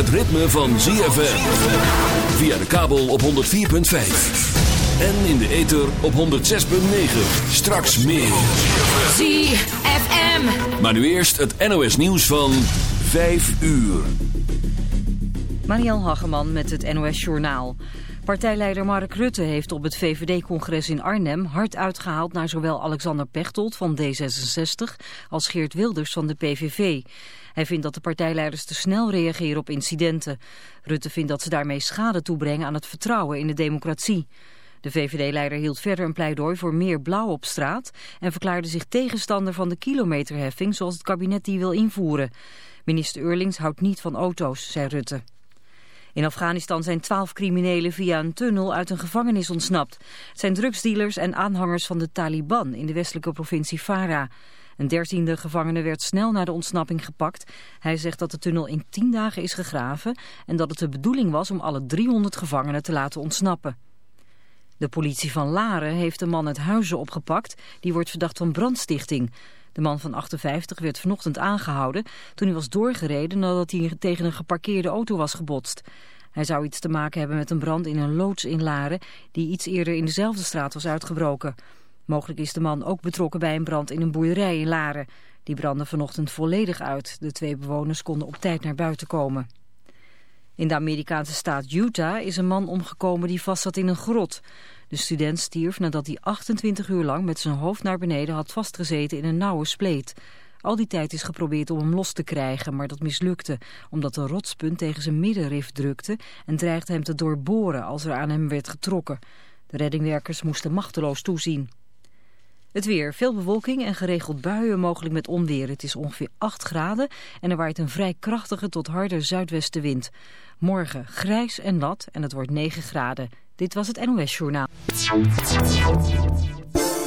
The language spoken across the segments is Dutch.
het ritme van ZFM. Via de kabel op 104.5. En in de ether op 106.9. Straks meer. ZFM. Maar nu eerst het NOS nieuws van 5 uur. Mariel Hageman met het NOS Journaal. Partijleider Mark Rutte heeft op het VVD-congres in Arnhem hard uitgehaald naar zowel Alexander Pechtold van D66 als Geert Wilders van de PVV. Hij vindt dat de partijleiders te snel reageren op incidenten. Rutte vindt dat ze daarmee schade toebrengen aan het vertrouwen in de democratie. De VVD-leider hield verder een pleidooi voor meer blauw op straat en verklaarde zich tegenstander van de kilometerheffing zoals het kabinet die wil invoeren. Minister Eurlings houdt niet van auto's, zei Rutte. In Afghanistan zijn twaalf criminelen via een tunnel uit een gevangenis ontsnapt. Het zijn drugsdealers en aanhangers van de Taliban in de westelijke provincie Farah. Een dertiende gevangene werd snel na de ontsnapping gepakt. Hij zegt dat de tunnel in tien dagen is gegraven en dat het de bedoeling was om alle 300 gevangenen te laten ontsnappen. De politie van Laren heeft een man uit Huizen opgepakt. Die wordt verdacht van brandstichting. De man van 58 werd vanochtend aangehouden toen hij was doorgereden nadat hij tegen een geparkeerde auto was gebotst. Hij zou iets te maken hebben met een brand in een loods in Laren die iets eerder in dezelfde straat was uitgebroken. Mogelijk is de man ook betrokken bij een brand in een boerderij in Laren. Die brandde vanochtend volledig uit. De twee bewoners konden op tijd naar buiten komen. In de Amerikaanse staat Utah is een man omgekomen die vastzat in een grot. De student stierf nadat hij 28 uur lang met zijn hoofd naar beneden had vastgezeten in een nauwe spleet. Al die tijd is geprobeerd om hem los te krijgen, maar dat mislukte, omdat de rotspunt tegen zijn middenrif drukte en dreigde hem te doorboren als er aan hem werd getrokken. De reddingwerkers moesten machteloos toezien. Het weer, veel bewolking en geregeld buien, mogelijk met onweer. Het is ongeveer 8 graden en er waait een vrij krachtige tot harde zuidwestenwind. Morgen grijs en nat en het wordt 9 graden. Dit was het NOS Journaal.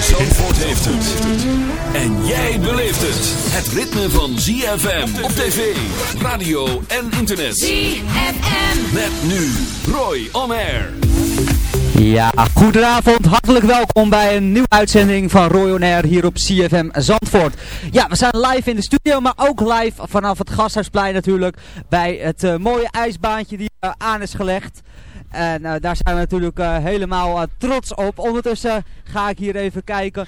Zandvoort heeft het. En jij beleeft het. Het ritme van ZFM op tv, radio en internet. ZFM. Met nu Roy On Air. Ja, goedenavond. Hartelijk welkom bij een nieuwe uitzending van Roy On Air hier op CFM Zandvoort. Ja, we zijn live in de studio, maar ook live vanaf het Gasthuisplein natuurlijk. Bij het eh, mooie ijsbaantje die eh, aan is gelegd. En eh, daar zijn we natuurlijk eh, helemaal eh, trots op. Ondertussen ga ik hier even kijken.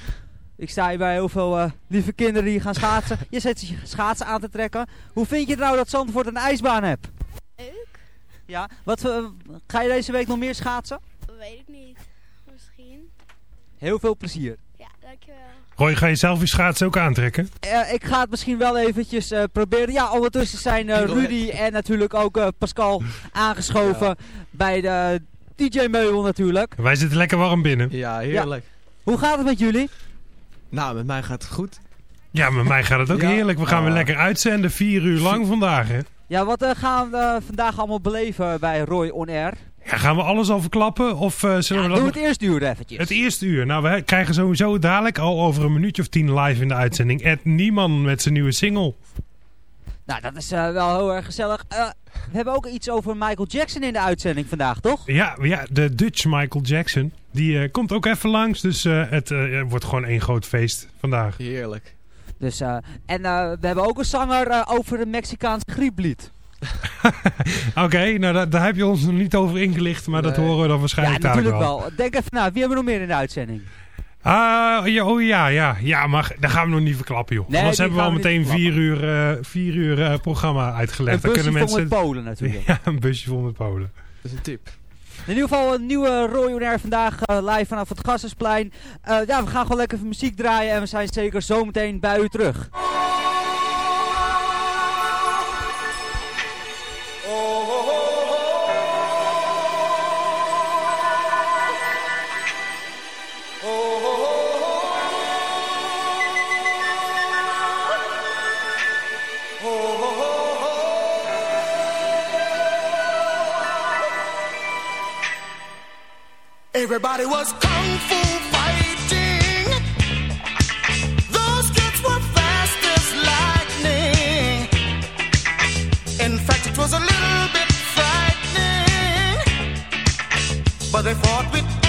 Ik sta hier bij heel veel eh, lieve kinderen die gaan schaatsen. Je zet je schaatsen aan te trekken. Hoe vind je het nou dat Zandvoort een ijsbaan hebt? Leuk. Ja, wat, ga je deze week nog meer schaatsen? weet ik niet. Misschien. Heel veel plezier. Roy, ga je zelf je schaats ook aantrekken? Ik ga het misschien wel eventjes eh, proberen. Ja, ondertussen zijn eh, Rudy en natuurlijk ook eh, Pascal aangeschoven bij de DJ Meubel natuurlijk. Wij zitten lekker warm binnen. Ja, heerlijk. Hoe gaat het met jullie? Nou, met mij gaat het goed. Ja, met mij gaat het ook Ja. heerlijk. We gaan weer Ah. lekker uitzenden, vier uur lang vandaag. Hè? Ja, wat eh, gaan we vandaag allemaal beleven bij Roy On Air? Ja, gaan we alles al verklappen? Of eh, zullen Ja, we doe het eerst uur eventjes. Het eerste uur. Nou, we krijgen sowieso dadelijk al over een minuutje of tien live in de uitzending. Ed Nieman met zijn nieuwe single. Nou, dat is eh, wel heel erg gezellig. Eh, we hebben ook iets over Michael Jackson in de uitzending vandaag, toch? Ja, ja de Dutch Michael Jackson. Die eh, komt ook even langs. Dus eh, het eh, wordt gewoon één groot feest vandaag. Heerlijk. Dus, eh, en eh, we hebben ook een zanger over een Mexicaans grieplied. Oké, nou daar, daar heb je ons nog niet over ingelicht. Maar dat horen we dan Ja, waarschijnlijk dadelijk natuurlijk wel. Denk even na, wie hebben we nog meer in de uitzending? Ah, ja, oh ja, ja. Ja, maar dat gaan we nog niet verklappen, joh. Nee, Anders hebben we al gaan we niet meteen vier uur, eh, vier uur eh, programma uitgelegd. Een busje vol mensen... met Polen natuurlijk. Ja, een busje vol met Polen. Dat is een tip. In ieder geval een nieuwe Roy On Air vandaag eh, live vanaf het Gassersplein. Eh, ja, we gaan gewoon lekker even muziek draaien en we zijn zeker zometeen bij u terug. Everybody was kung fu fighting. Those kids were fast as lightning. In fact, it was a little bit frightening. But they fought with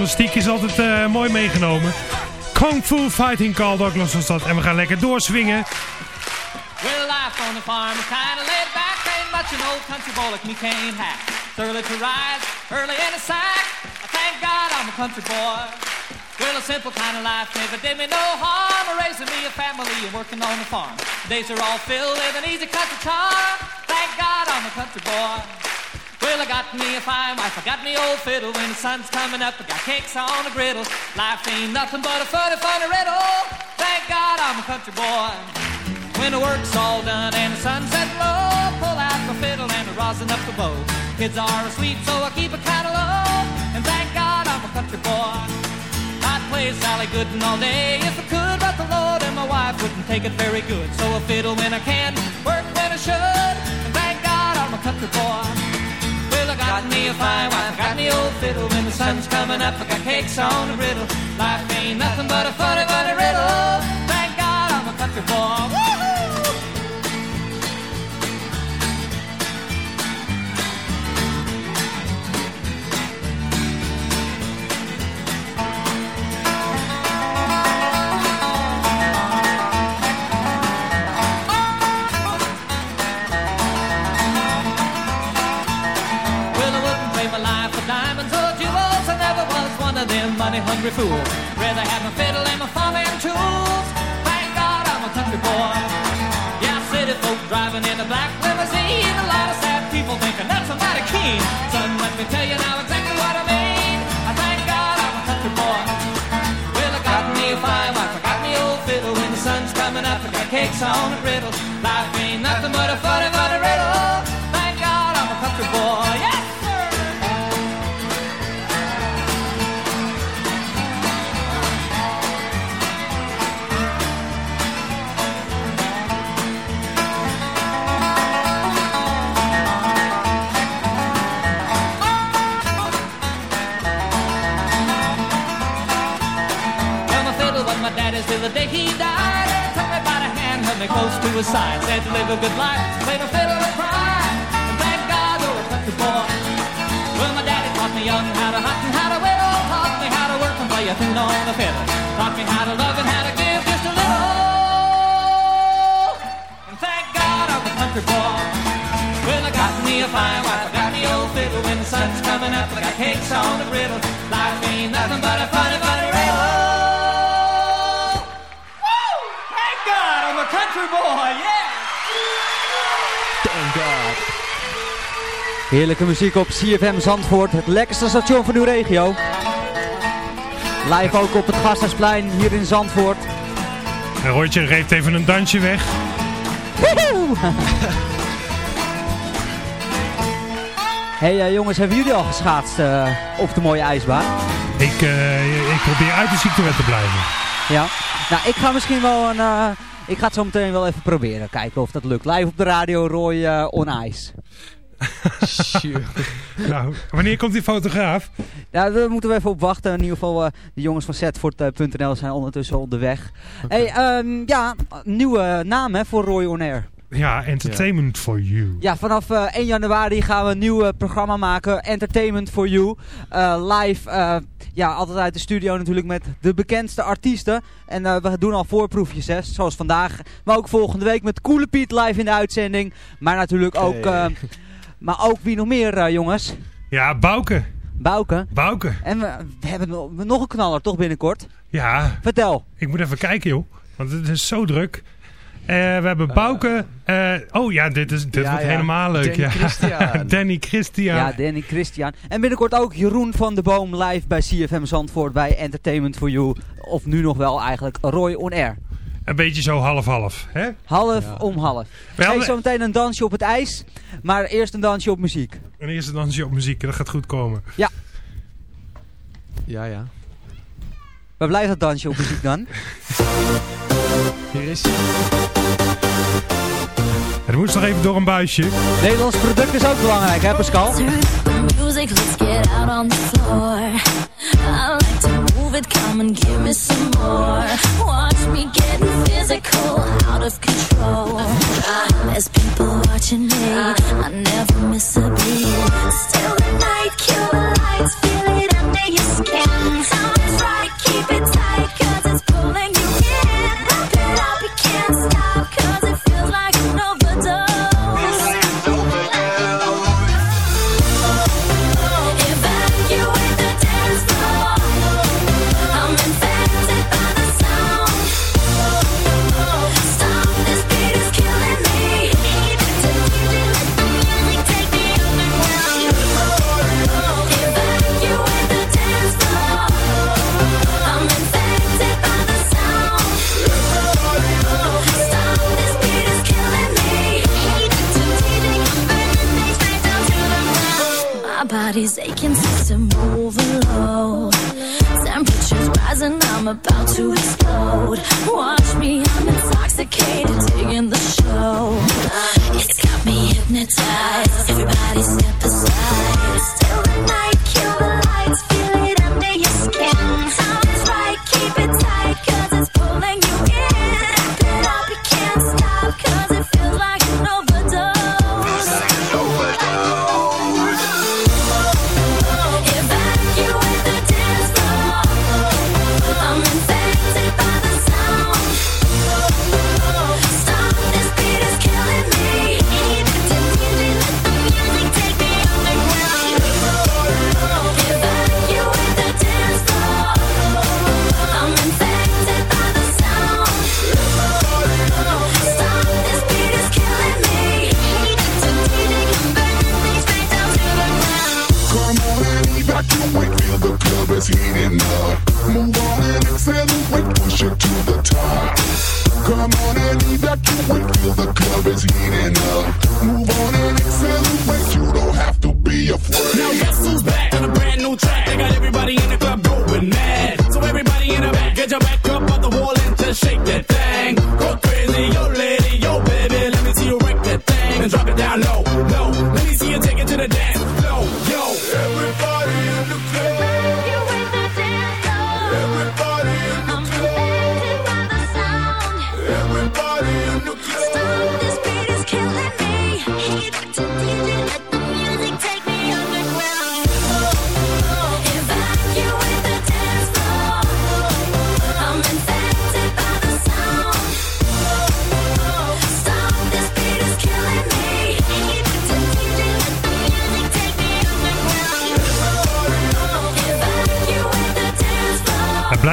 avondgymnastiek is altijd eh, mooi meegenomen. Kung Fu Fighting Carl Douglas was dat. En we gaan lekker doorswingen. Well, life on the farm is kinda laid back. Ain't much an old country boy like me can't hack. Early to rise, early in the sack. I thank God I'm a country boy. Well, a simple kind of life never did me no harm. Raising me a family and working on the farm. Days are all filled with an easy country charm. Thank God I'm a country boy. Well, I got me a fine wife, I got me old fiddle. When the sun's coming up, I got cakes on the griddle. Life ain't nothing but a funny, funny riddle. Thank God I'm a country boy. When the work's all done and the sunset low, pull out the fiddle and rosin up the bow. Kids are asleep, so I keep it kind of low. And thank God I'm a country boy. I'd play Sally Gooden all day if I could, but the Lord and my wife wouldn't take it very good. So I fiddle when I can, work when I should. And thank God I'm a country boy. I got me a fine wife, I got me old fiddle. When the sun's coming up, I got cakes on the griddle. Life ain't nothing but a funny, funny riddle. Thank God I'm a country boy. Woo-hoo! Them money-hungry fools. Rather have my fiddle and my farming tools. Thank God I'm a country boy. Yeah, city folk driving in a black limousine. A lot of sad people thinking that's a mighty keen. Son, let me tell you now exactly what I mean. I thank God I'm a country boy. Well, I got me a fine wife, I got me old fiddle. When the sun's coming up, I got cakes on a griddle. Life ain't to. Said to live a good life, play the fiddle and cry. And thank God you're a country boy. Well, my daddy taught me young how to hunt and how to whittle. Taught me how to work and play a tune on the fiddle. Taught me how to love and how to give just a little. And thank God I'm a country boy. Well, I got me a fine wife, I got me old fiddle. When the sun's coming up, I got cakes on the griddle. Life ain't nothing but a funny, funny riddle. Country boy, yeah! Thank God. Heerlijke muziek op CFM Zandvoort, het lekkerste station van uw regio. Live ook op het Gasthuisplein hier in Zandvoort. En Roytje geeft even een dansje weg. Woehoe! hey eh, jongens, hebben jullie al geschaatst eh, op de mooie ijsbaan? Ik, eh, ik probeer uit de ziektewet te blijven. Ja. Nou, ik ga misschien wel een... eh, ik ga het zo meteen wel even proberen. Kijken of dat lukt. Live op de radio, Roy eh, on ice. nou, wanneer komt die fotograaf? Daar moeten we even op wachten. In ieder geval, eh, de jongens van Zetfort.nl zijn ondertussen onderweg. Hey, ehm, ja, nieuwe naam hè, voor Roy On Air. Ja, Entertainment for You. Ja, vanaf eh, 1 januari gaan we een nieuw eh, programma maken. Entertainment for You. Eh, live, eh, ja, altijd uit de studio natuurlijk met de bekendste artiesten. En eh, we doen al voorproefjes, hè, zoals vandaag. Maar ook volgende week met Coole Piet live in de uitzending. Maar natuurlijk ook, maar ook wie nog meer, jongens? Ja, Bouke. Bouke. Bouke. En we, we hebben nog- nog een knaller, toch binnenkort? Ja. Vertel. Ik moet even kijken, joh. Want het is zo druk. Eh, we hebben Bouke. eh, oh ja, dit, is, dit Ja, wordt ja. helemaal leuk. Danny ja. Christian. Danny Christian. Ja, Danny Christian. En binnenkort ook Jeroen van de Boom live bij CFM Zandvoort bij Entertainment for You. Of nu nog wel eigenlijk Roy On Air. Een beetje zo half-half. hè? Half om half. We Geef hadden- zo meteen een dansje op het ijs. Maar eerst een dansje op muziek. En eerst een dansje op muziek. Dat gaat goed komen. Ja. Ja, ja. Waar blijft dat dansje op muziek dan? Hier is Het moest nog even door een buisje. Nederlands product is ook belangrijk, hè Pascal? music, let's get out on the floor. I like to move it, come and give me some more. Watch me getting physical, out of control. There's people watching me, I never miss a beat. Still the night, kill the lights, feel it under your skin. Sounds right, keep it tight, cause it's pulling an body's aching, system overload. Temperatures rising, I'm about to explode. Watch me, I'm intoxicated, digging the show. It's got me hypnotized. Everybody step aside. Still the night, kill the lights, feel it under your skin.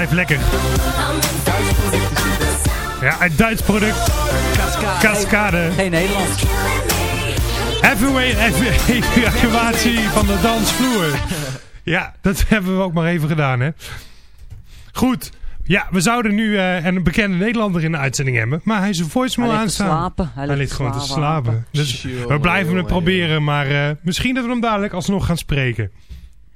Blijft lekker. Ja, een Duits product. Cascade. Geen Nederlands. Heavyweight evacuatie van de dansvloer. Ja, dat hebben we ook maar even gedaan, hè. Goed. Ja, we zouden nu eh, een bekende Nederlander in de uitzending hebben. Maar hij is een voicemail Hij ligt te aanstaan. slapen. Hij Hij, ligt gewoon te slapen. Dus we blijven het proberen. Maar eh, misschien dat we hem dadelijk alsnog gaan spreken.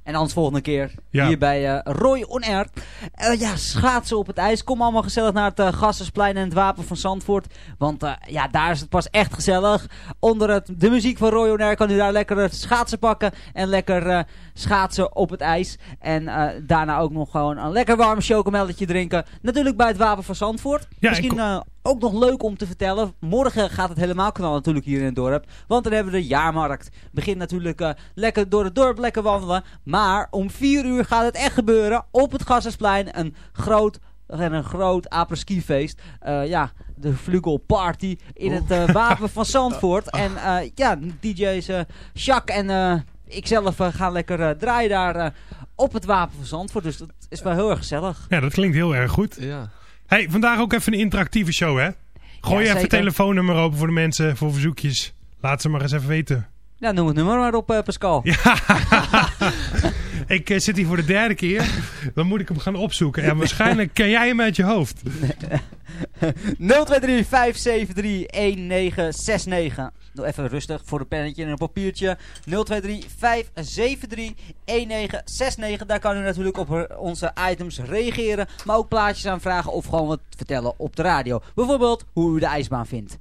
En anders volgende keer Ja. hier bij eh, Roy On Air. Eh, ja, schaatsen op het ijs. Kom allemaal gezellig naar het uh, Gassersplein en het Wapen van Zandvoort. Want ja, daar is het pas echt gezellig. Onder het, de muziek van Roy On Air kan u daar lekker schaatsen pakken. En lekker schaatsen op het ijs. En daarna ook nog gewoon een lekker warm chocomelletje drinken. Natuurlijk bij het Wapen van Zandvoort. Ja, Misschien ook nog leuk om te vertellen. Morgen gaat het helemaal knallen natuurlijk hier in het dorp. Want dan hebben we de jaarmarkt. Begint natuurlijk eh, lekker door het dorp lekker wandelen. Maar om 4 uur gaat het echt gebeuren. Op het Gassersplein. Een groot en een groot apres-ski feest. Eh, ja, de Vlugel Party in het eh, Wapen van Zandvoort. En eh, ja, DJ's eh Jacques en eh, ikzelf gaan lekker draaien daar op het Wapen van Zandvoort. Dus dat is wel heel erg gezellig. Ja, dat klinkt heel erg goed. Ja. Hey, vandaag ook even een interactieve show, hè? Gooi Ja, even telefoonnummer open voor de mensen, voor verzoekjes. Laat ze maar eens even weten. Ja, noem het nummer maar op, eh, Pascal. Ik eh, zit hier voor de derde keer. Dan moet ik hem gaan opzoeken. En waarschijnlijk ken jij hem uit je hoofd. 023 573 1969. Doe even rustig voor een pennetje en een papiertje. 023 573 1969. Daar kan u natuurlijk op eh, onze items reageren. Maar ook plaatjes aanvragen of gewoon wat vertellen op de radio. Bijvoorbeeld hoe u de ijsbaan vindt.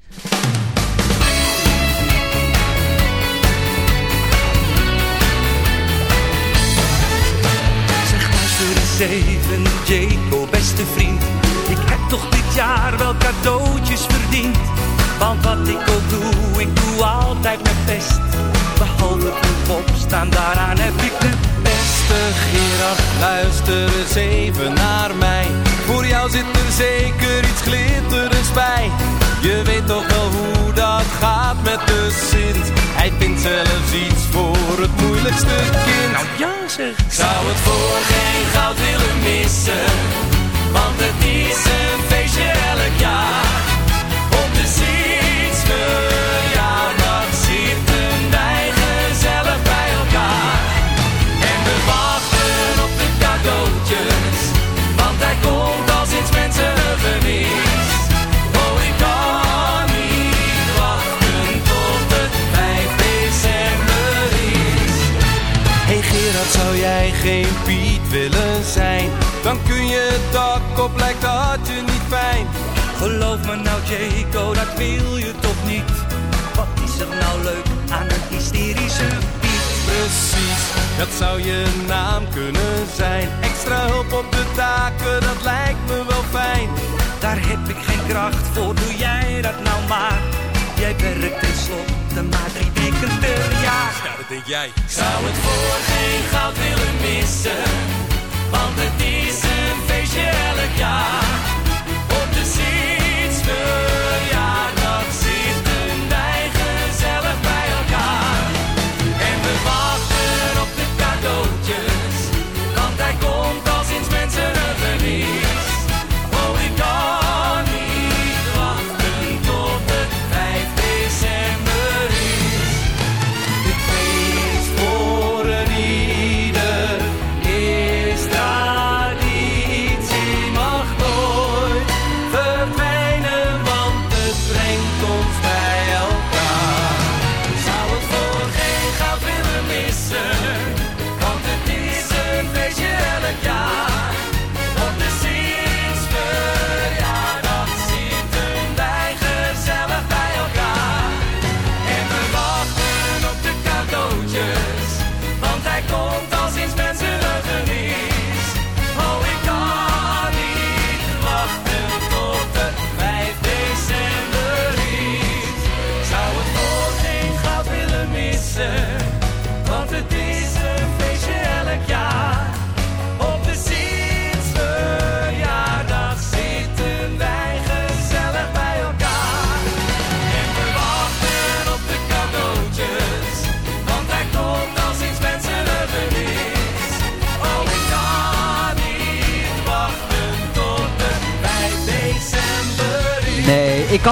Luister eens even, Jaco, beste vriend. Ik heb toch dit jaar wel cadeautjes verdiend. Want wat ik ook doe, ik doe altijd mijn best. Behalve een opstaan, daaraan heb ik de beste Gerard. Luister eens even naar mij. Voor jou zit er zeker iets glitterends bij. Je weet toch wel hoe dat gaat met de Sint. Hij vindt zelfs iets voor het moeilijkste kind. Nou ja zeg. Ik zou het voor geen goud willen missen. Want het is een feestje elk jaar. Op, lijkt dat je niet fijn. Geloof me nou Jaco, dat wil je toch niet? Wat is er nou leuk aan een hysterische Piet? Precies, dat zou je naam kunnen zijn. Extra hulp op de taken, dat lijkt me wel fijn. Daar heb ik geen kracht voor, doe jij dat nou maar. Jij werkt tenslotte maar drie weken per jaar. Ja, dat denk jij. Zou het voor geen goud willen missen,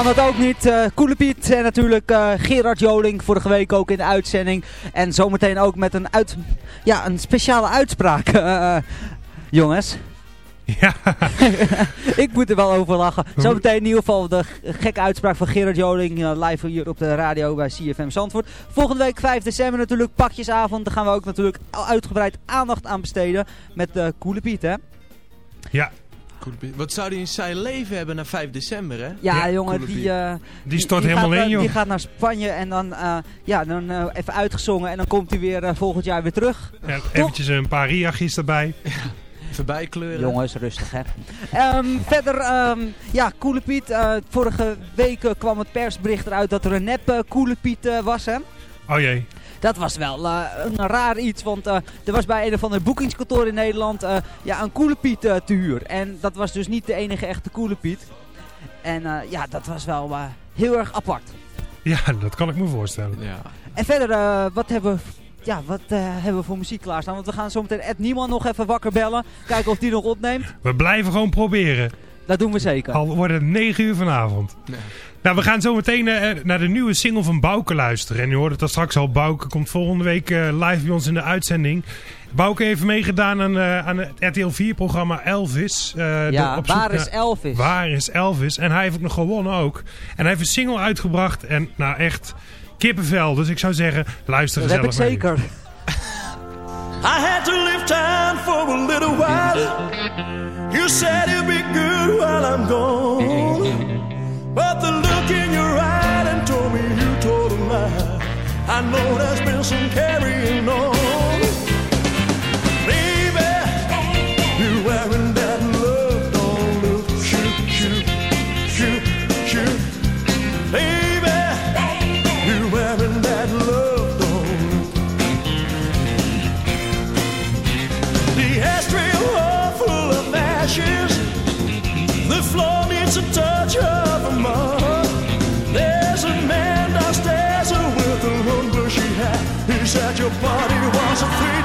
kan het ook niet. eh Koele Piet en natuurlijk eh, Gerard Joling vorige week ook in de uitzending. En zometeen ook met een, uit, ja, een speciale uitspraak. eh, jongens. Ja. ik moet er wel over lachen. Zometeen in ieder geval de gekke uitspraak van Gerard Joling live hier op de radio bij CFM Zandvoort. Volgende week 5 december natuurlijk pakjesavond. Daar gaan we ook natuurlijk uitgebreid aandacht aan besteden met de Koele Piet hè. Ja. Wat zou die in zijn leven hebben na 5 december, hè? Ja, jongen, die, eh, Die stort helemaal gaat, in, joh. Die gaat naar Spanje en dan, eh, ja, dan eh, even uitgezongen en dan komt hij weer volgend jaar weer terug. Ja, eventjes een paar riachjes erbij. Even bijkleuren. Jongens, rustig hè. Ehm, verder, ehm, ja, Koele Piet. eh, vorige week kwam het persbericht eruit dat er een nep Koele Piet eh, was hè. Oh jee. Dat was wel eh, een raar iets, want eh, er was bij een of ander boekingskantoor in Nederland eh, ja, een Koele Piet te huur. En dat was dus niet de enige echte Koele Piet. En eh, ja, dat was wel eh, heel erg apart. Ja, dat kan ik me voorstellen. Ja. En verder, eh, wat hebben we... Ja, wat eh, hebben we voor muziek klaarstaan? Want we gaan zo meteen Ed Nieman nog even wakker bellen. Kijken of die nog opneemt. We blijven gewoon proberen. Dat doen we zeker. Al wordt het 9 uur vanavond. Nou, we gaan zo meteen eh, naar de nieuwe single van Bouke luisteren. En u hoort het al straks al. Bouke komt volgende week eh, live bij ons in de uitzending. Bouke heeft meegedaan aan, eh, aan het RTL 4-programma Elvis. eh, Ja, door- op zoek Waar is Elvis? Waar is Elvis? En hij heeft ook nog gewonnen ook. En hij heeft een single uitgebracht. En nou echt kippenvel. Dus ik zou zeggen, luister Dat heb ik gezellig mee. zeker. I had to leave town for a little while. You said it'd be good while I'm gone. But the look in your eye and told me you told a lie. I know there's been some carrying on. Baby, you're wearing that love don't look shoot, shoot, shoot, shoot. Baby, you're wearing that love don't The ashtray full of ashes. The floor needs a touch He said your party was a three-day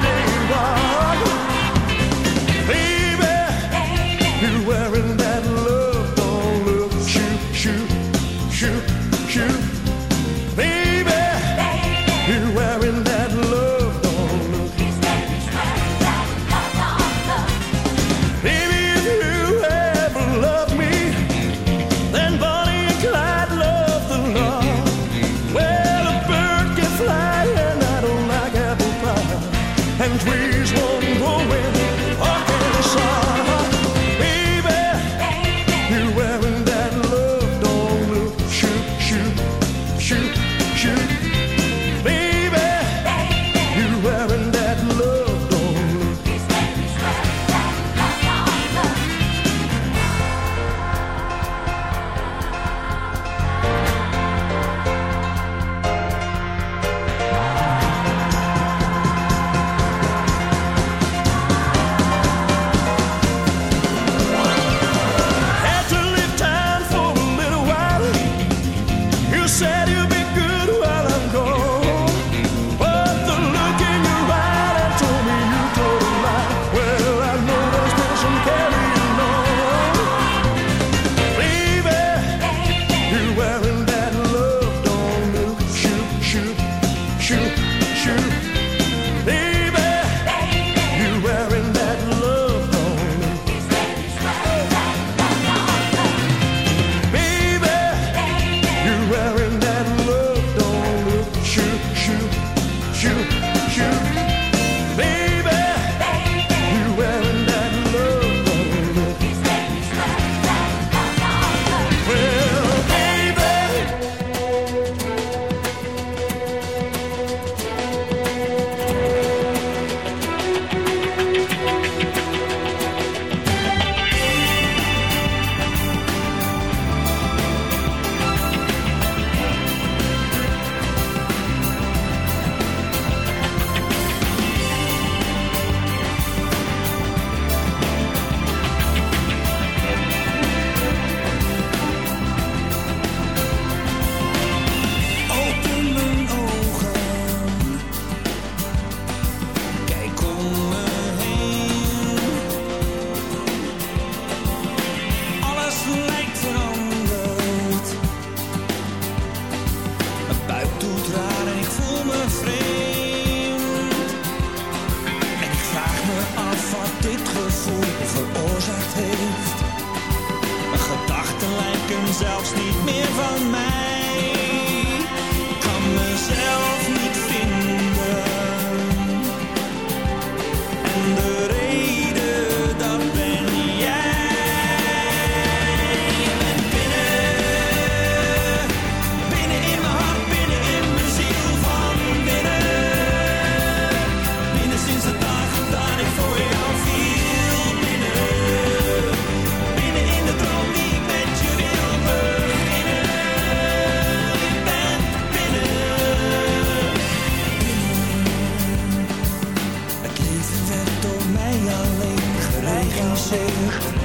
werd door mij alleen geregisseerd.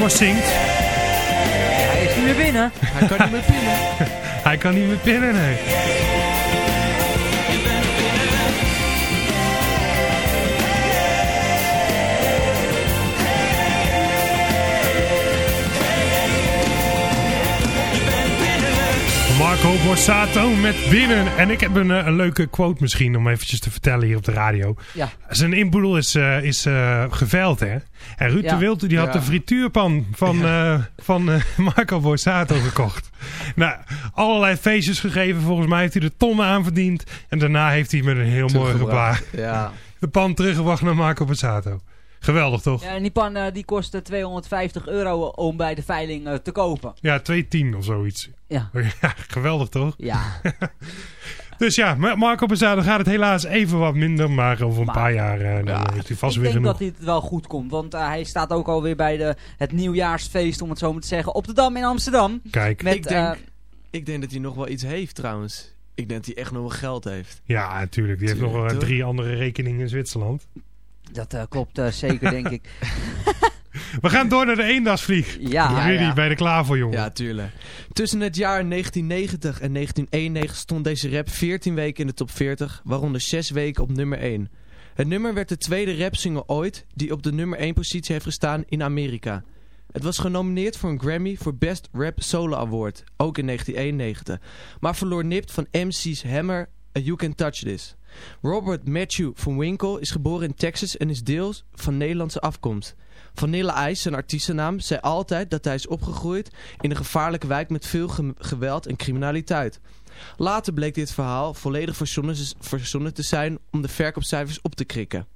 Hij is niet meer binnen. Hij kan niet meer pinnen. Hij kan niet meer pinnen, nee. Marco Borsato met binnen. En ik heb een, eh, een, leuke quote misschien om eventjes te vertellen hier op de radio. Zijn inboedel is, uh, is uh, geveild hè. En Ruud Ja. de Wild die had Ja. de frituurpan van, eh, van eh, Marco Borsato gekocht. nou, allerlei feestjes gegeven. Volgens mij heeft hij er tonnen aan verdiend. En daarna heeft hij met een heel mooi gebaar de pan teruggebracht naar Marco Borsato. Geweldig, toch? Ja, en die pan eh, die kostte 250 euro om bij de veiling te kopen. Ja, 2,10 of zoiets. Ja. ja geweldig toch? Ja. Dus ja, met Marco Borsato gaat het helaas even wat minder. Maar over een Maar- paar jaar eh, dan heeft hij vast ik weer denk genoeg. dat dit wel goed komt, want eh, hij staat ook alweer bij de, het nieuwjaarsfeest, om het zo maar te zeggen, op de Dam in Amsterdam. Kijk. Met, ik, denk, eh, ik denk dat hij nog wel iets heeft trouwens. Ik denk dat hij echt nog wel geld heeft. Ja, natuurlijk. Die heeft nog Tuurlijk, wel drie andere rekeningen in Zwitserland. dat eh, klopt eh, zeker, denk ik. We gaan door naar de eendagsvlieg. Ja, Rudy, ja. ben je er klaar voor, jongen? Ja, tuurlijk. Tussen het jaar 1990 en 1991 stond deze rap 14 weken in de top 40, waaronder 6 weken op nummer 1. Het nummer werd de tweede rapsingle ooit die op de nummer 1 positie heeft gestaan in Amerika. Het was genomineerd voor een Grammy voor Best Rap Solo Award, ook in 1991, maar verloor nipt van MC's Hammer en You Can Touch This. Robert Matthew van Winkle is geboren in Texas en is deels van Nederlandse afkomst. Vanilla Ice, zijn artiestennaam, zei altijd dat hij is opgegroeid in een gevaarlijke wijk met veel ge- geweld en criminaliteit. Later bleek dit verhaal volledig verzonnen, te zijn om de verkoopcijfers op te krikken.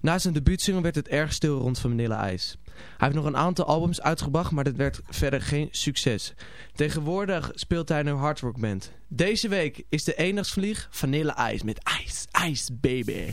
Na zijn debuutsingle werd het erg stil rond Vanilla Ice. Hij heeft nog een aantal albums uitgebracht, maar dat werd verder geen succes. Tegenwoordig speelt hij in een hardrockband. Deze week is de eendagsvlieg Vanilla Ice met Ice, Ice Baby.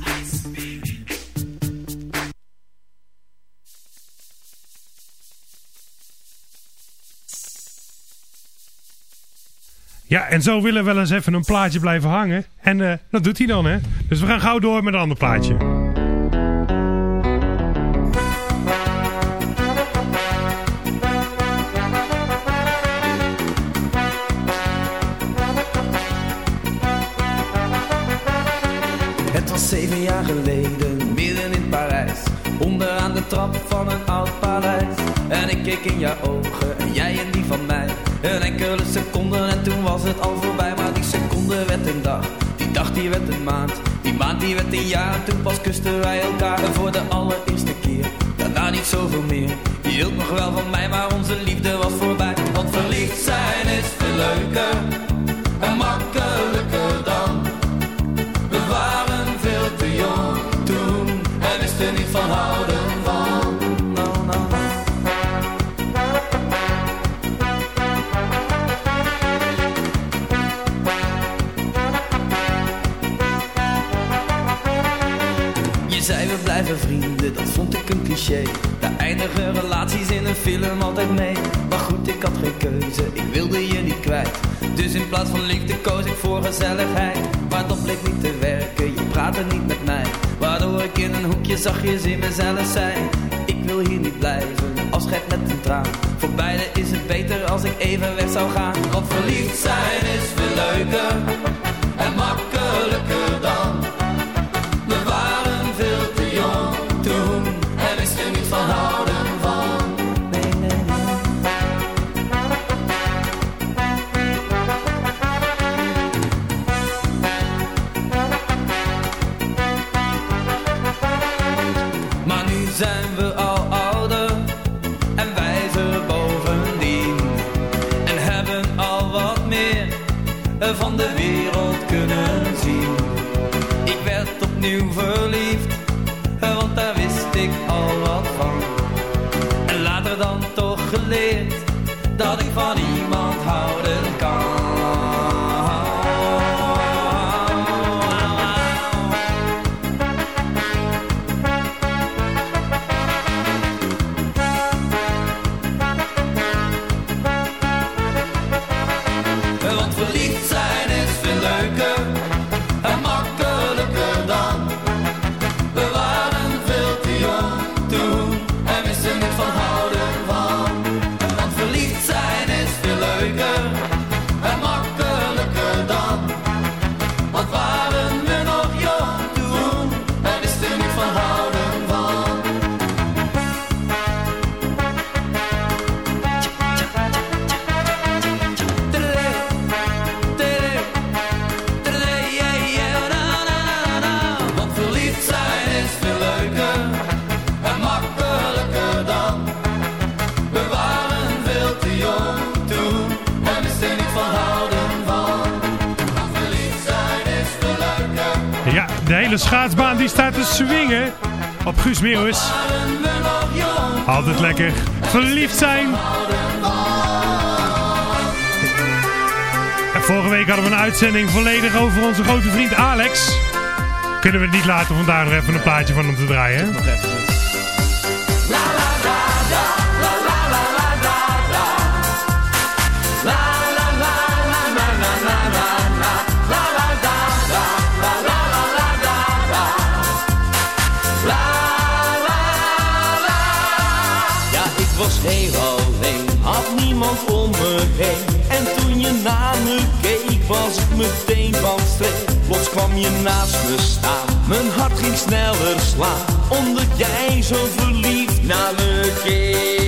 Ja, en zo willen we wel eens even een plaatje blijven hangen. En eh, dat doet hij dan, hè. Dus we gaan gauw door met een ander plaatje. Het was zeven jaar geleden, midden in Parijs. Onderaan de trap van een oud paleis. En ik keek in jouw ogen en jij in die van mij. Een toen was het al voorbij. Maar die seconde werd een dag, die dag die werd een maand. Die maand die werd een jaar en toen pas kusten wij elkaar. Voor de allereerste keer, daarna niet zoveel meer. Je hield nog wel van mij, maar onze liefde was voorbij. Want verliefd zijn is veel leuker cliché. Daar eindigen relaties in een film altijd mee. Maar goed, ik had geen keuze, ik wilde je niet kwijt. Dus in plaats van liefde koos ik voor gezelligheid. Maar dat bleek niet te werken, je praatte niet met mij. Waardoor ik in een hoekje zachtjes in mezelf zei. Ik wil hier niet blijven, afscheid met een traan. Voor beide is het beter als ik even weg zou gaan. Want verliefd zijn is veel de hele schaatsbaan die staat te swingen op Guus Meeuwis. Altijd lekker. Verliefd zijn. En vorige week hadden we een uitzending volledig over onze grote vriend Alex. Kunnen we het niet laten vandaag nog even een plaatje van hem te draaien? hè? Heel alleen, had niemand om me heen. En toen je naar me keek, was ik meteen van streek. Plots kwam je naast me staan, mijn hart ging sneller slaan. Omdat jij zo verliefd naar me keek.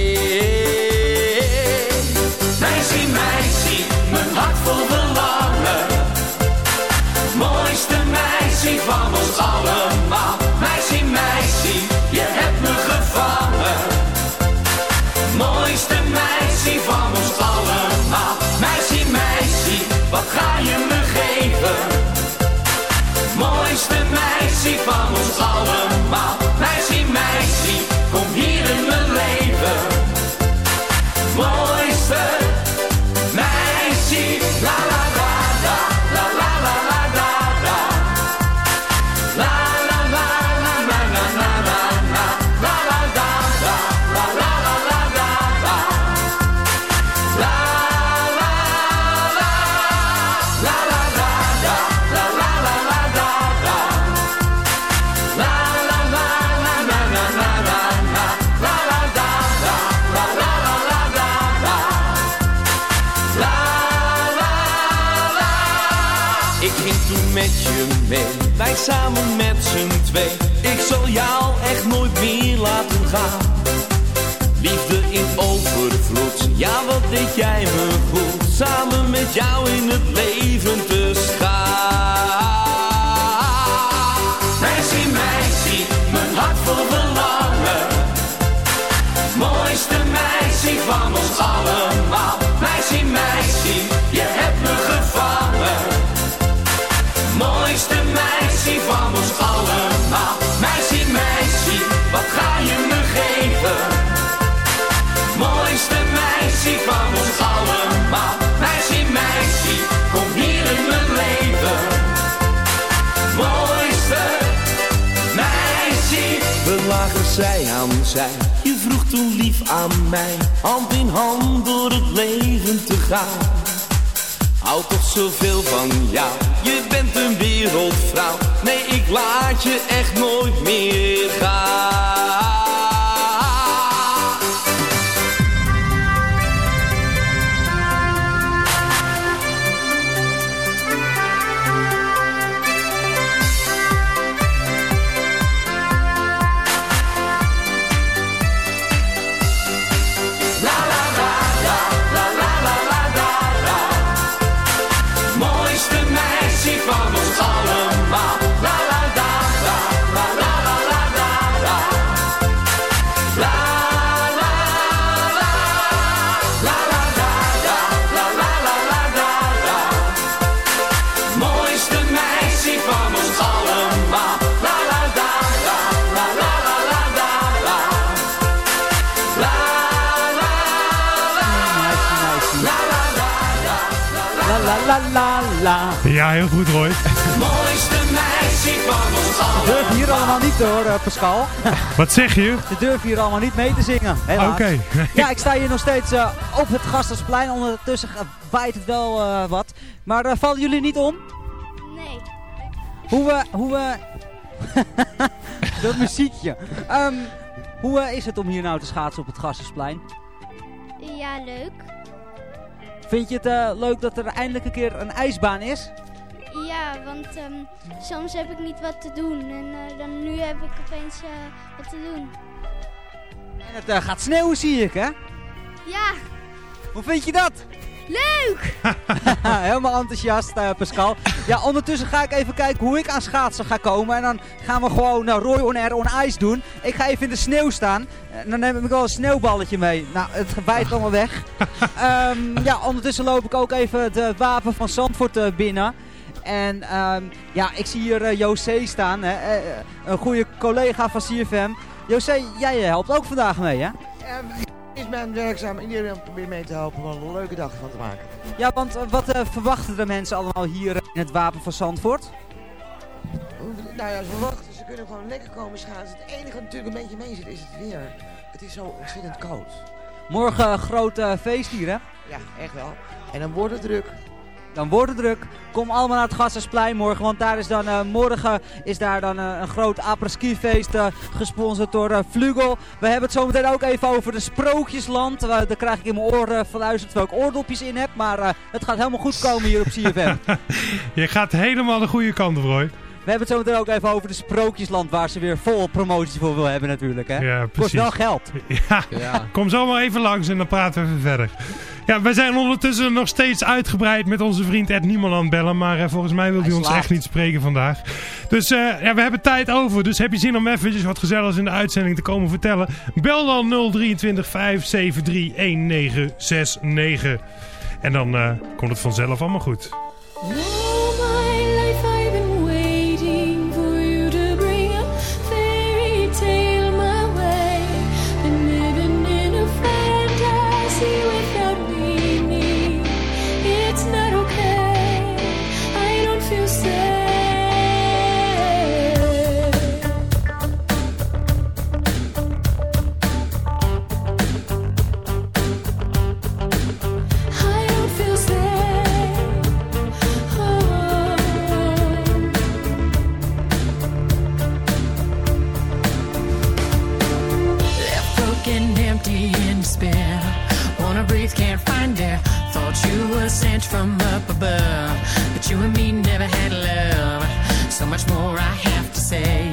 Meisje, meisje, mijn hart vol verlangen. Mooiste meisje van ons allemaal. Samen met z'n twee. Ik zal jou echt nooit meer laten gaan. Liefde in overvloed, ja wat deed jij me Je vroeg toen lief aan mij. Hand in hand door het leven te gaan. Hou toch zoveel van jou. Je bent een wereldvrouw. Nee, ik laat je echt nooit meer gaan. La la la. Ja, heel goed Roy. Mooiste meisje van ons Ze durven hier allemaal niet hoor, Pascal. Wat zeg je? Ze durven hier allemaal niet mee te zingen. Oké. Ja, ik sta hier nog steeds eh, op het Gastersplein. Ondertussen waait het wel eh, wat. Maar eh, vallen jullie niet om? Nee. Hoe we... Hoe we... Dat muziekje. Ehm, hoe is het om hier nou te schaatsen op het Gastersplein? Ja, leuk. Vind je het eh, leuk dat er eindelijk een keer een ijsbaan is? Ja, want ehm, soms heb ik niet wat te doen. En eh, dan nu heb ik opeens eh, wat te doen. En het gaat sneeuwen zie ik hè? Ja, Hoe vind je dat? Leuk! Helemaal enthousiast, eh, Pascal. Ja, ondertussen ga ik even kijken hoe ik aan schaatsen ga komen. En dan gaan we gewoon uh, Roy on Air on Ice doen. Ik ga even in de sneeuw staan. En dan neem ik wel een sneeuwballetje mee. Nou, het waait allemaal weg. Ehm, ja, ondertussen loop ik ook even de wapen van Zandvoort eh, binnen. En ehm, ja, ik zie hier uh, José staan. Hè? eh, eh, een goede collega van CFM. José, jij eh, helpt ook vandaag mee, hè? Is ben werkzaam en iedereen probeert mee te helpen om er een leuke dag van te maken. Ja, want eh, wat eh, verwachten de mensen allemaal hier in het wapen van Zandvoort? Nou ja, ze verwachten, ze kunnen gewoon lekker komen schaatsen. Het enige wat natuurlijk een beetje mee zit is het weer. Het is zo ontzettend koud. Morgen groot eh, feest hier, hè? Ja, echt wel. En dan wordt het druk. Dan wordt het druk. Kom allemaal naar het Gassersplein morgen, want daar is dan eh, morgen is daar dan eh, een groot apres-ski feest eh, gesponsord door Vlugel. We hebben het zometeen ook even over de Sprookjesland. Daar krijg ik in mijn oren verluisterd terwijl ik oordopjes in heb, maar het gaat helemaal goed komen hier op CFM. Je gaat helemaal de goede kant op, Roy. We hebben het zometeen ook even over de Sprookjesland waar ze weer vol promotie voor wil hebben natuurlijk. Hè? Ja, Kost wel geld. Ja. kom zo maar even langs en dan praten we even verder. Ja, wij zijn ondertussen nog steeds uitgebreid met onze vriend Ed het bellen. Maar eh, volgens mij wil hij, Hij ons echt niet spreken vandaag. Dus eh, ja, we hebben tijd over. Dus heb je zin om eventjes wat gezelligs in de uitzending te komen vertellen? Bel dan 023 573 1969. En dan eh, komt het vanzelf allemaal goed. Sent from up above, but you and me never had love. So much more I have to say.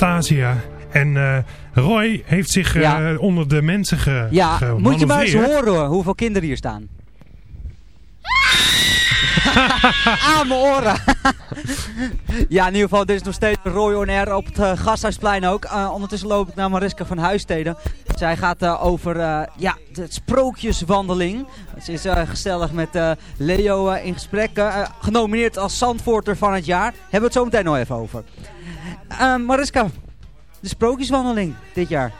Anastasia. En eh, Roy heeft zich eh, Ja. onder de mensen ge Ja, moet je maar eens horen hoeveel kinderen hier staan. Aan mijn oren. ja, in ieder geval, dit is nog steeds Roy On Air op het eh, Gasthuisplein ook. Ondertussen loop ik naar Mariska van Huisteden. Zij gaat over ja, de sprookjeswandeling. Ze is gezellig met Leo in gesprek. genomineerd als Zandvoorter van het jaar. Hebben we het zo meteen nog even over. Eh, Mariska, de sprookjeswandeling dit jaar.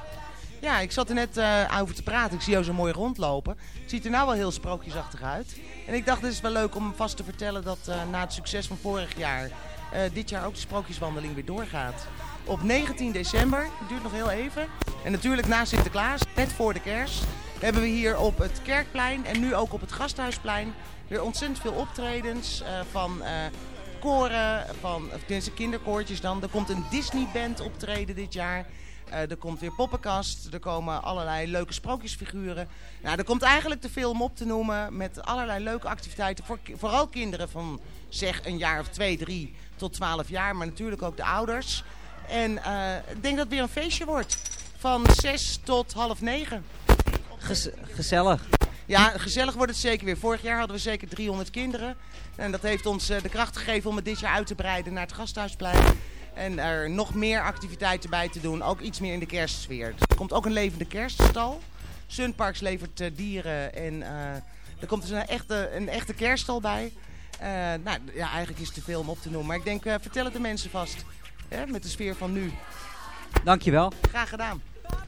Ja, ik zat er net eh, over te praten. Ik zie jou zo mooi rondlopen. Ziet er nou wel heel sprookjesachtig uit. En ik dacht, het is wel leuk om vast te vertellen dat eh, na het succes van vorig jaar... eh, dit jaar ook de sprookjeswandeling weer doorgaat. Op 19 december, het duurt nog heel even. En natuurlijk na Sinterklaas, net voor de kerst... hebben we hier op het Kerkplein en nu ook op het Gasthuisplein... weer ontzettend veel optredens van... koren, van, of kinderkoortjes dan. Er komt een Disney-band optreden dit jaar. Eh, er komt weer poppenkast. Er komen allerlei leuke sprookjesfiguren. Nou, er komt eigenlijk te veel om op te noemen. Met allerlei leuke activiteiten. Voor, vooral kinderen van zeg een jaar of twee, drie tot twaalf jaar. Maar natuurlijk ook de ouders. En eh, ik denk dat het weer een feestje wordt. Van zes tot half negen. Gez- gezellig. Ja, gezellig wordt het zeker weer. Vorig jaar hadden we zeker 300 kinderen. En dat heeft ons eh, de kracht gegeven om het dit jaar uit te breiden naar het Gasthuisplein. En er nog meer activiteiten bij te doen. Ook iets meer in de kerstsfeer. Er komt ook een levende kerststal. Sunparks levert eh, dieren en eh, er komt dus een echte, een echte kerststal bij. Nou ja, eigenlijk is het te veel om op te noemen. Maar ik denk, vertel het de mensen vast. Hè, met de sfeer van nu. Dankjewel. Graag gedaan.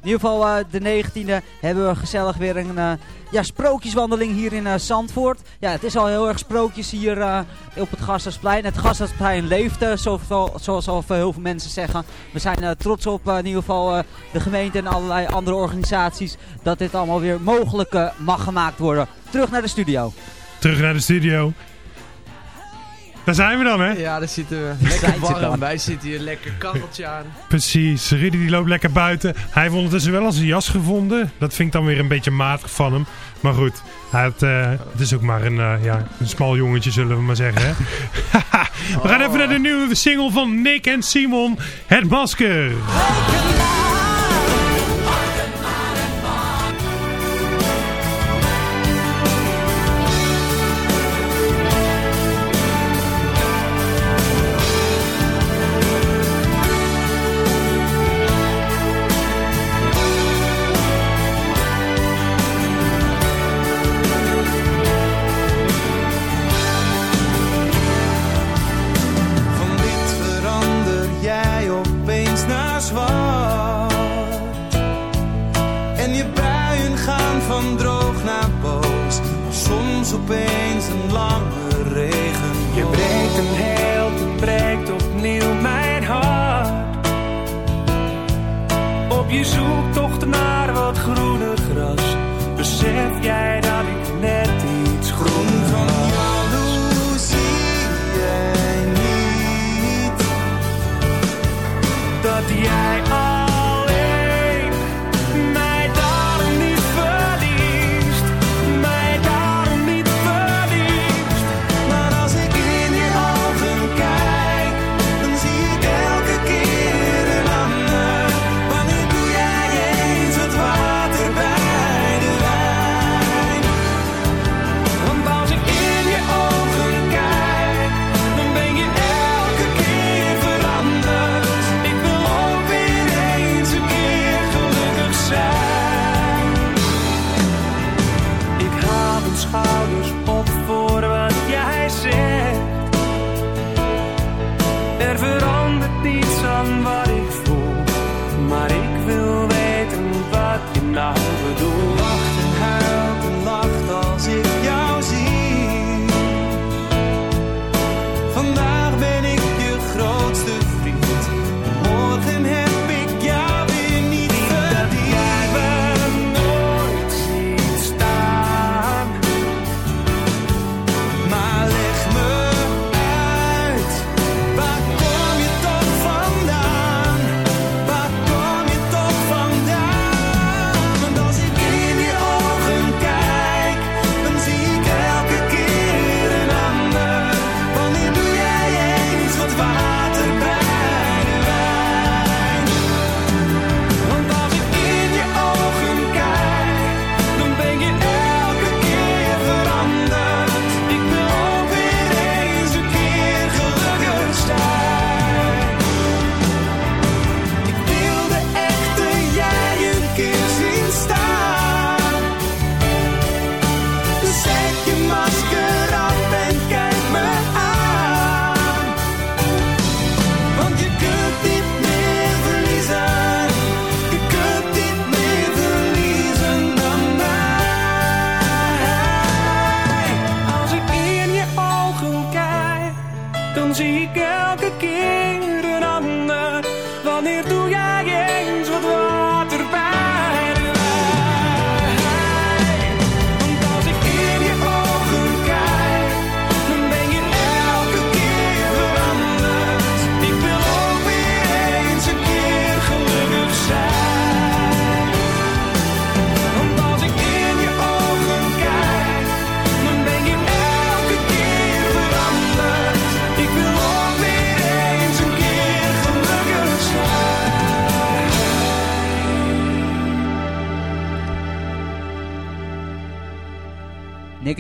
In ieder geval eh, de 19e hebben we gezellig weer een eh, ja, sprookjeswandeling hier in eh, Zandvoort. Ja, het is al heel erg sprookjes hier op het Gasthuisplein. Het Gasthuisplein leeft, zoals al heel veel mensen zeggen. We zijn trots op in ieder geval de gemeente en allerlei andere organisaties dat dit allemaal weer mogelijk mag gemaakt worden. Terug naar de studio. Terug naar de studio. Daar zijn we dan, hè? Ja, daar zitten we. Lekker warm. dan? Wij zitten hier lekker kacheltje aan. Precies, Rudy die loopt lekker buiten. Hij heeft ondertussen wel al zijn jas gevonden. Dat vind ik dan weer een beetje matig van hem. Maar goed, hij had, eh, het is ook maar een, eh, ja, een smal jongetje, zullen we maar zeggen. Hè? we gaan even naar de nieuwe single van Nick en Simon, Het Masker. Opeens een lange regen. Je brengt een helte, breekt opnieuw mijn hart. Op je zoektocht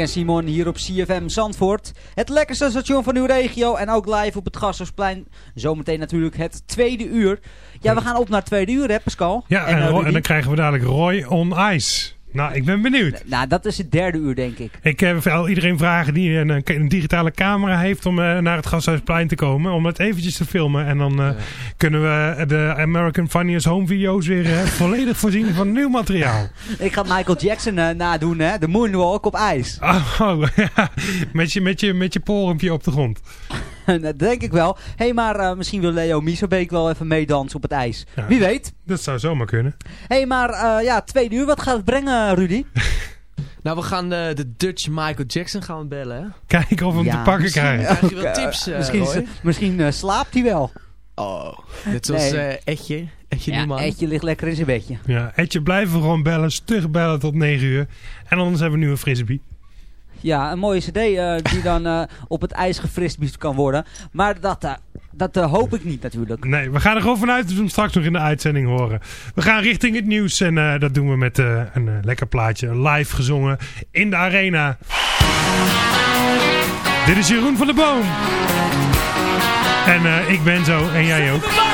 en Simon hier op CFM Zandvoort. Het lekkerste station van uw regio en ook live op het Gasthuisplein. Zometeen natuurlijk het tweede uur. Ja, we gaan op naar het tweede uur hè Pascal? Ja, en, eh, en dan krijgen we dadelijk Roy on Ice. Nou, ik ben benieuwd. Nou, dat is het derde uur denk ik. Ik heb wil iedereen vragen die een, een digitale camera heeft om eh, naar het Gasthuisplein te komen. Om het eventjes te filmen. En dan eh, kunnen we de American Funniest Home video's weer eh, volledig voorzien van nieuw materiaal. Ik ga Michael Jackson nadoen hè, de moonwalk op ijs. Oh, oh, ja. met, je, met, je, met je porumpje op de grond. dat denk ik wel. Hé, hey, maar eh, misschien wil Leo Mieserbeek wel even meedansen op het ijs. Ja, Wie weet. Dat zou zomaar kunnen. Hé, hey, maar eh, ja, tweede uur, wat gaat het brengen Rudy? Nou, we gaan de, de Dutch Michael Jackson gaan bellen, hè? Kijken of we hem Ja, te pakken misschien, krijgen. Krijg je wel tips, eh, misschien misschien eh, slaapt hij wel. Oh, net zoals Nee. eh Etje. Etje Ja, Nieuwman. Etje ligt lekker in zijn bedje. Ja, Etje, blijven we gewoon bellen. Stug bellen tot 9 uur. En anders hebben we een nieuwe frisbee. Ja, een mooie cd eh, die dan eh, op het ijs gefrisbeest kan worden. Maar dat, eh, dat hoop ik niet natuurlijk. Nee, we gaan er gewoon vanuit dat we hem straks nog in de uitzending horen. We gaan richting het nieuws en eh, dat doen we met eh, een lekker plaatje. Live gezongen in de arena. Dit is Jeroen van der Boom. En eh, ik ben zo en jij ook.